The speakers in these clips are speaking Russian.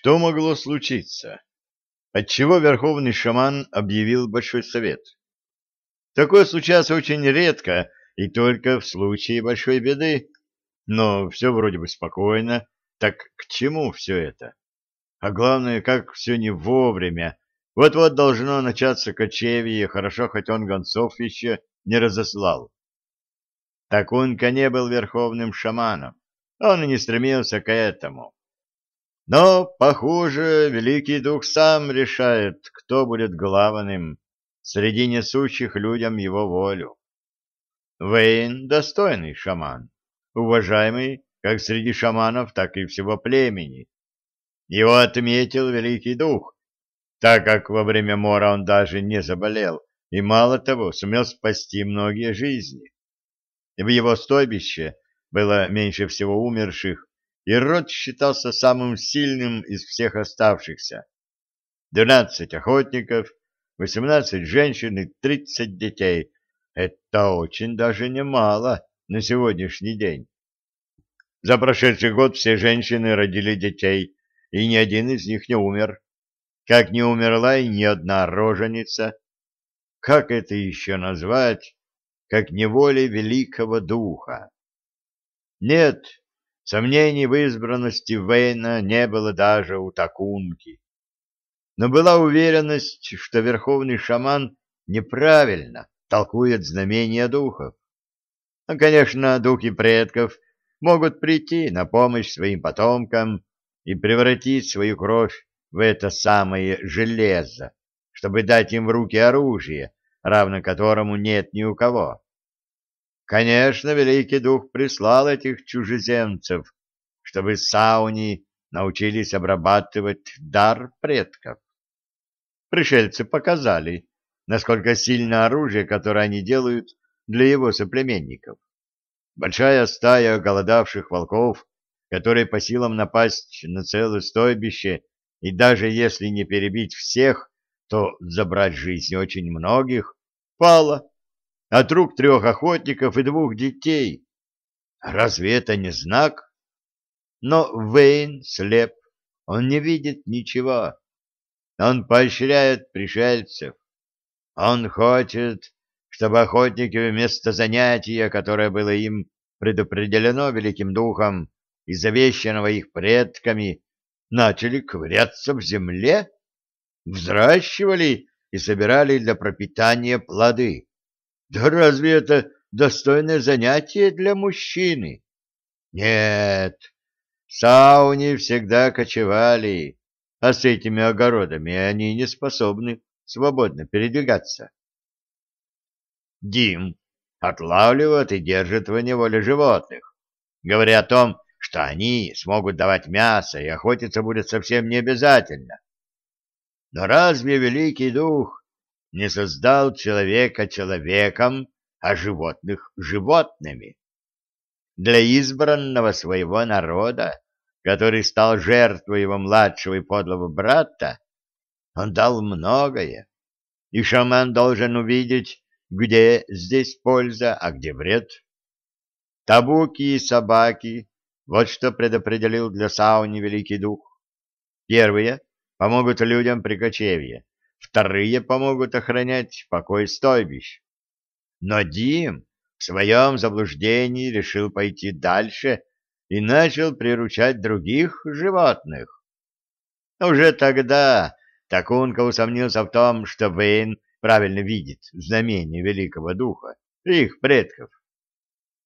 Что могло случиться? Отчего верховный шаман объявил большой совет? Такое случается очень редко и только в случае большой беды. Но все вроде бы спокойно. Так к чему все это? А главное, как все не вовремя. Вот-вот должно начаться кочевье, хорошо, хоть он гонцов еще не разослал. Такунка не был верховным шаманом. Он и не стремился к этому. Но, похоже, Великий Дух сам решает, кто будет главным среди несущих людям его волю. Вейн — достойный шаман, уважаемый как среди шаманов, так и всего племени. Его отметил Великий Дух, так как во время мора он даже не заболел, и мало того, сумел спасти многие жизни. В его стойбище было меньше всего умерших, и род считался самым сильным из всех оставшихся. Двенадцать охотников, восемнадцать женщин и тридцать детей. Это очень даже немало на сегодняшний день. За прошедший год все женщины родили детей, и ни один из них не умер. Как не умерла и ни одна роженица. Как это еще назвать, как неволе великого духа? Нет, Сомнений в избранности Вейна не было даже у Такунки. Но была уверенность, что верховный шаман неправильно толкует знамения духов. Ну, конечно, духи предков могут прийти на помощь своим потомкам и превратить свою кровь в это самое железо, чтобы дать им в руки оружие, равно которому нет ни у кого. Конечно, Великий Дух прислал этих чужеземцев, чтобы сауни научились обрабатывать дар предков. Пришельцы показали, насколько сильно оружие, которое они делают для его соплеменников. Большая стая голодавших волков, которые по силам напасть на целое стойбище, и даже если не перебить всех, то забрать жизни очень многих, пала от рук трех охотников и двух детей. Разве это не знак? Но Вейн слеп, он не видит ничего. Он поощряет пришельцев. Он хочет, чтобы охотники вместо занятия, которое было им предопределено великим духом и завещанного их предками, начали ковыряться в земле, взращивали и собирали для пропитания плоды. Да разве это достойное занятие для мужчины? Нет, сауни всегда кочевали, а с этими огородами они не способны свободно передвигаться. Дим отлавливает и держит в неволе животных, говоря о том, что они смогут давать мясо и охотиться будет совсем не обязательно. Но разве Великий Дух не создал человека человеком, а животных животными. Для избранного своего народа, который стал жертвой его младшего и подлого брата, он дал многое, и шаман должен увидеть, где здесь польза, а где вред. Табуки и собаки — вот что предопределил для сауни Великий Дух. Первые помогут людям при кочевье, вторые помогут охранять покой стойбищ. Но Дим в своем заблуждении решил пойти дальше и начал приручать других животных. Уже тогда Такунка усомнился в том, что Вейн правильно видит знамение Великого Духа и их предков.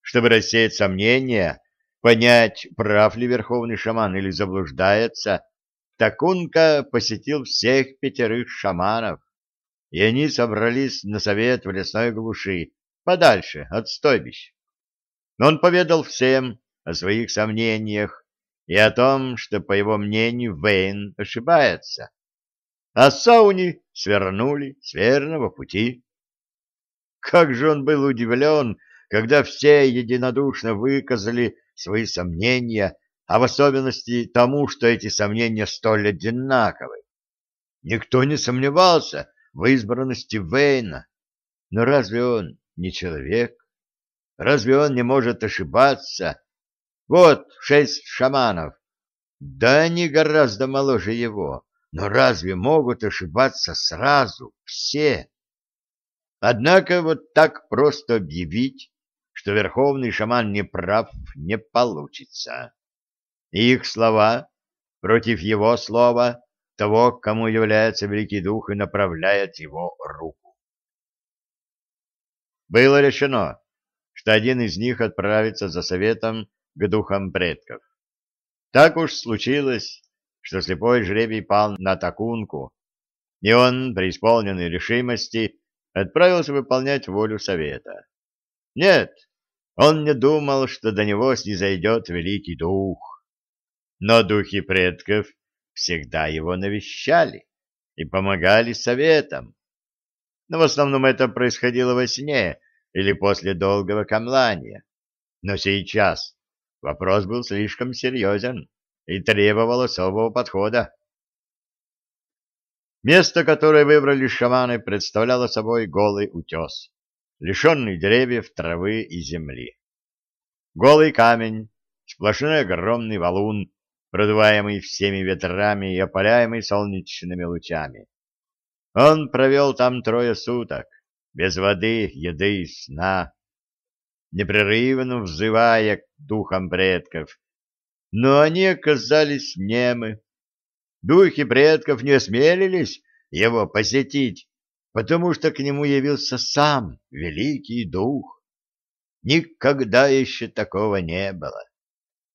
Чтобы рассеять сомнения, понять, прав ли Верховный Шаман или заблуждается, Такунка посетил всех пятерых шаманов, и они собрались на совет в лесной глуши, подальше от стойбищ. Он поведал всем о своих сомнениях и о том, что, по его мнению, Вейн ошибается, а Сауни свернули с верного пути. Как же он был удивлен, когда все единодушно выказали свои сомнения а в особенности тому, что эти сомнения столь одинаковы. Никто не сомневался в избранности Вейна. Но разве он не человек? Разве он не может ошибаться? Вот шесть шаманов. Да они гораздо моложе его. Но разве могут ошибаться сразу все? Однако вот так просто объявить, что верховный шаман не прав, не получится. Их слова против его слова, того, кому является Великий Дух и направляет его руку. Было решено, что один из них отправится за советом к духам предков. Так уж случилось, что слепой жребий пал на Такунку, и он, преисполненный решимости, отправился выполнять волю совета. Нет, он не думал, что до него снизойдет великий дух. Но духи предков всегда его навещали и помогали советам. Но в основном это происходило во сне или после долгого камлания. Но сейчас вопрос был слишком серьезен и требовал особого подхода. Место, которое выбрали шаманы, представляло собой голый утес, лишенный деревьев, травы и земли. Голый камень, сплошной огромный валун, продуваемый всеми ветрами и опаляемый солнечными лучами. Он провел там трое суток, без воды, еды и сна, непрерывно взывая к духам предков, но они оказались немы. Духи предков не осмелились его посетить, потому что к нему явился сам великий дух. Никогда еще такого не было.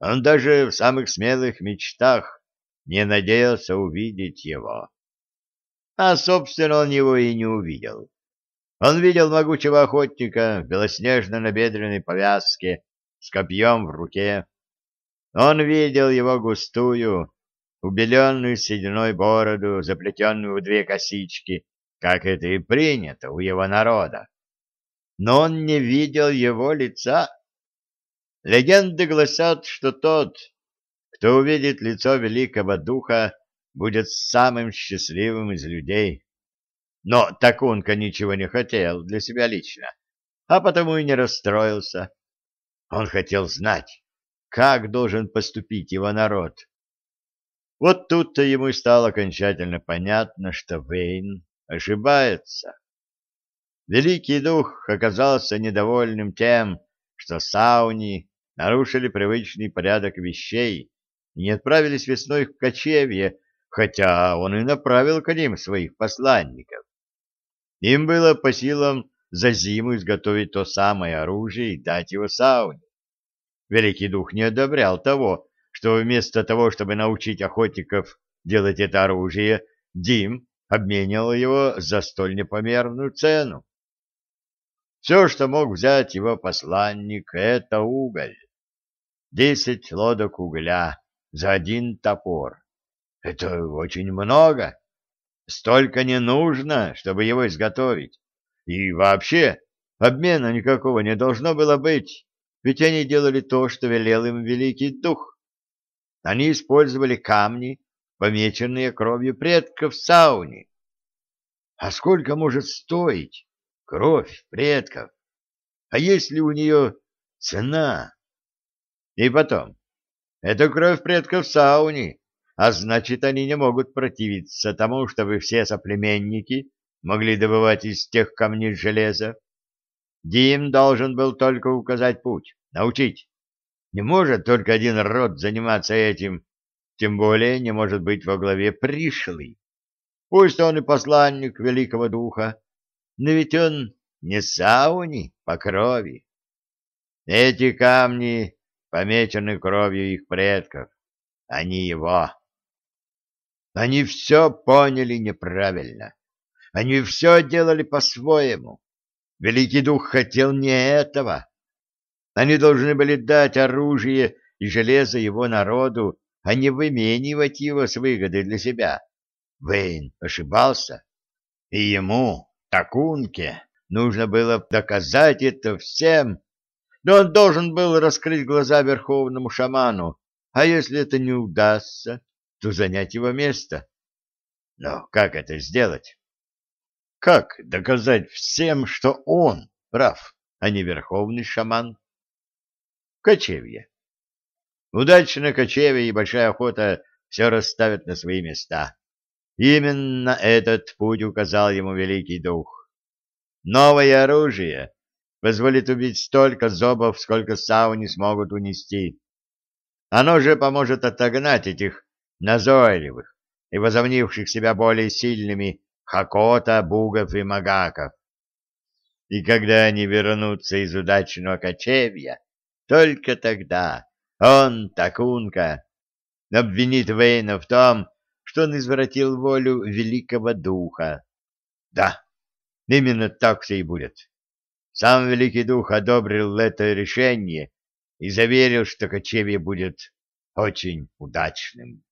Он даже в самых смелых мечтах не надеялся увидеть его. А, собственно, он его и не увидел. Он видел могучего охотника в белоснежно-набедренной повязке с копьем в руке, он видел его густую, убеленную сединой бороду, заплетенную в две косички, как это и принято у его народа. Но он не видел его лица. Легенды гласят, что тот, кто увидит лицо великого духа, будет самым счастливым из людей. Но Такунка ничего не хотел для себя лично, а потому и не расстроился. Он хотел знать, как должен поступить его народ. Вот тут-то ему и стало окончательно понятно, что Вейн ошибается. Великий дух оказался недовольным тем, что сауни нарушили привычный порядок вещей и не отправились весной в кочевье, хотя он и направил к ним своих посланников. Им было по силам за зиму изготовить то самое оружие и дать его сауне. Великий Дух не одобрял того, что вместо того, чтобы научить охотников делать это оружие, Дим обменял его за столь непомерную цену. Все, что мог взять его посланник, — это уголь. Десять лодок угля за один топор. Это очень много. Столько не нужно, чтобы его изготовить. И вообще, обмена никакого не должно было быть ведь они делали то, что велел им Великий Дух. Они использовали камни, помеченные кровью предков сауни. А сколько может стоить кровь предков? А есть ли у нее цена? И потом, это кровь предков сауни, а значит, они не могут противиться тому, чтобы все соплеменники могли добывать из тех камней железо. Дим должен был только указать путь, научить. Не может только один род заниматься этим, тем более не может быть во главе пришлый. Пусть он и посланник великого духа, но ведь он не сауни по крови. Эти камни помечены кровью их предков, а не его. Они все поняли неправильно. Они все делали по-своему. Великий Дух хотел не этого. Они должны были дать оружие и железо его народу, а не выменивать его с выгодой для себя. Вейн ошибался, и ему, Такунке, нужно было доказать это всем, но он должен был раскрыть глаза верховному шаману, а если это не удастся, то занять его место. Но как это сделать? Как доказать всем, что он прав, а не верховный шаман? Кочевье. Удачное кочевье и большая охота все расставят на свои места. Именно этот путь указал ему Великий Дух. Новое оружие позволит убить столько зобов, сколько сау не смогут унести. Оно же поможет отогнать этих назойливых и возомнивших себя более сильными Хакота, Бугов и Магаков. И когда они вернутся из удачного кочевья, только тогда он, Такунка, обвинит Вейна в том, что он извратил волю великого духа. Да, именно так все и будет. Сам великий дух одобрил это решение и заверил, что кочевье будет очень удачным.